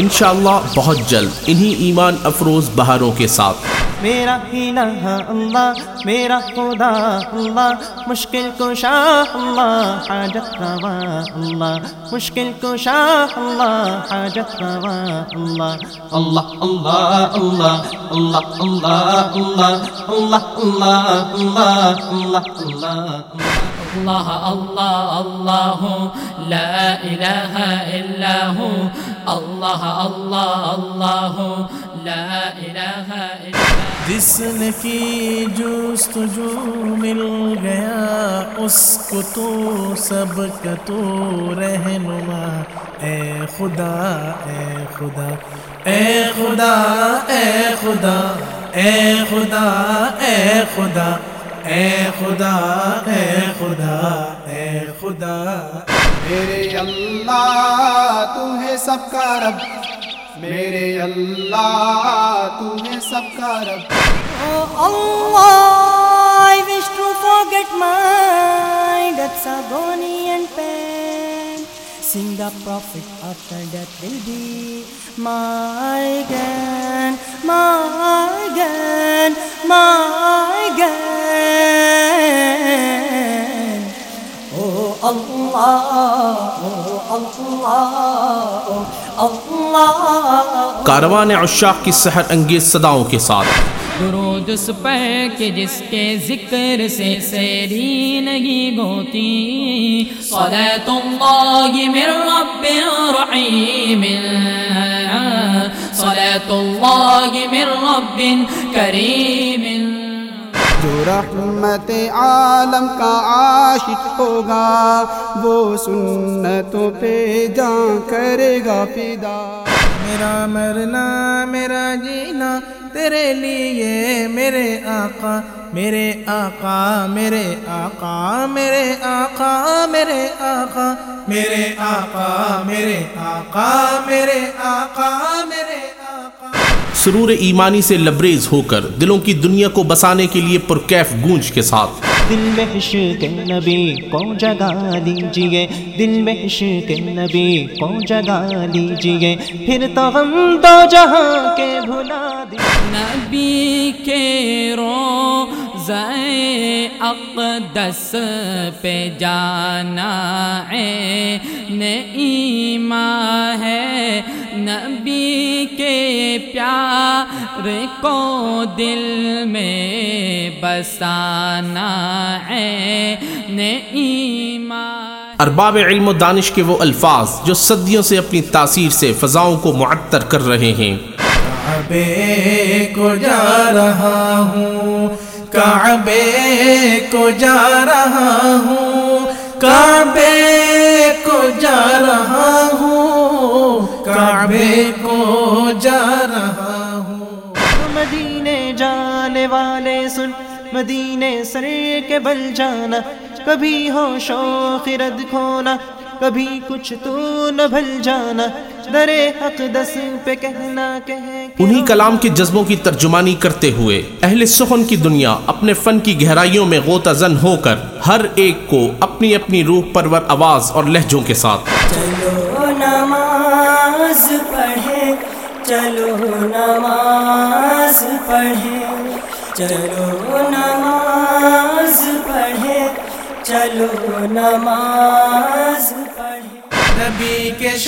انشاءاللہ بہت جلد انہی ایمان افروز بہاروں کے ساتھ میرا الہ اللہ میرا خدا اللہ مشکل کشا اللہ حاجت روا اللہ مشکل کشا اللہ حاجت روا اللہ اللہ اللہ اللہ اللہ اللہ اللہ اللہ اللہ اللہ اللہ اللہ اللہ اللہ، لا الہ الا ہو اللہ اللہ اللہ، لا الہ الا جس نے کی جستجو مل گیا، اس کو تو سب کا تو رہنما۔ اے خدا اے خدا اے خدا اے خدا اے خدا اے خدا اے خدا، اے خدا اے خدا۔ میرے اللہ تو ہے سب کا رب۔ میرے اللہ تو ہے سب کا رب۔ I wish to forget my dates agony and pain sing the prophet after that will be my again my again my again کاروان عشاق کی سحر انگیز صداؤں کے ساتھ درود اس پر کہ جس کے ذکر سے سیری نہیں ہوتی صلاة اللہ من رب رحیم صلاة اللہ من رب کریم جو رحمت عالم کا عاشق ہوگا، وہ سنتوں پہ جان کرے گا فدا۔ میرا مرنا، میرا جینا، تیرے لیے میرے آقا میرے آقا میرے آقا میرے آقا میرے آقا میرے آقا میرے آقا میرے آقا، میرے سرور ایمانی سے لبریز ہو کر دلوں کی دنیا کو بسانے کے لیے پرکیف گونج کے ساتھ۔ دل میں عشق نبی کو جگا دیجیے دل میں عشق نبی کو جگا دیجیے پھر تو ہم دو جہاں کے بھلا دیجیے نبی کے روزہ اقدس پہ جانا ہے۔ ایمان ہے۔ نبی کے پیار کو دل میں بسانا ہے۔ ایمان ارباب علم و دانش کے وہ الفاظ جو صدیوں سے اپنی تاثیر سے فضاؤں کو معطر کر رہے ہیں۔ کو جا رہا ہوں۔ کعبے کو جا رہا ہوں، کعبے کو جا رہا ہوں، کعبے کو جا رہا ہوں۔ مدینے جانے والے سن، مدینے سر کے بل جانا، کبھی ہو شوق رد کھونا، کبھی کچھ تو نہ بھل جانا۔ در حق دس پہ کہنا کہ انہی کلام کے جذبوں کی ترجمانی کرتے ہوئے اہل سخن کی دنیا اپنے فن کی گہرائیوں میں غوطہ زن ہو کر ہر ایک کو اپنی اپنی روح پرور آواز اور لہجوں کے ساتھ۔ چلو نماز پڑھے چلو نماز پڑھے چلو نماز پڑھے چلو نماز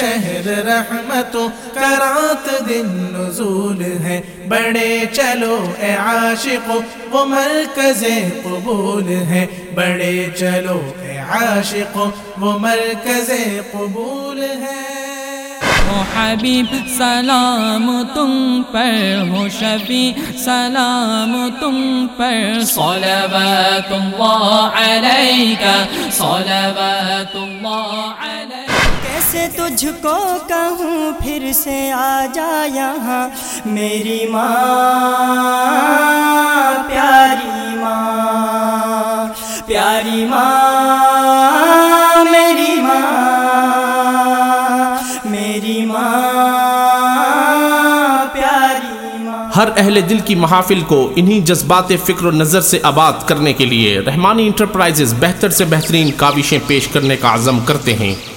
نبی کے شہر رحمتوں کرات دن نزول ہے۔ بڑے چلو اے عاشقو وہ مرکز قبول ہے۔ بڑے چلو اے عاشقو وہ مرکز قبول ہے۔ ہو حبیب، سلام تم پر۔ ہو شفیع، سلام تم پر۔ صلوات اللہ علیکہ، صلوات اللہ علیکہ۔ کیسے تجھ کو کہوں پھر سے آ جا یہاں۔ میری ماں، پیاری ماں پیاری ماں، میری ماں میری ماں، پیاری ماں۔ ہر اہل دل کی محافل کو انہی جذبات فکر و نظر سے آباد کرنے کے لیے رحمانی انٹرپرائزز بہتر سے بہترین کاوشیں پیش کرنے کا عزم کرتے ہیں۔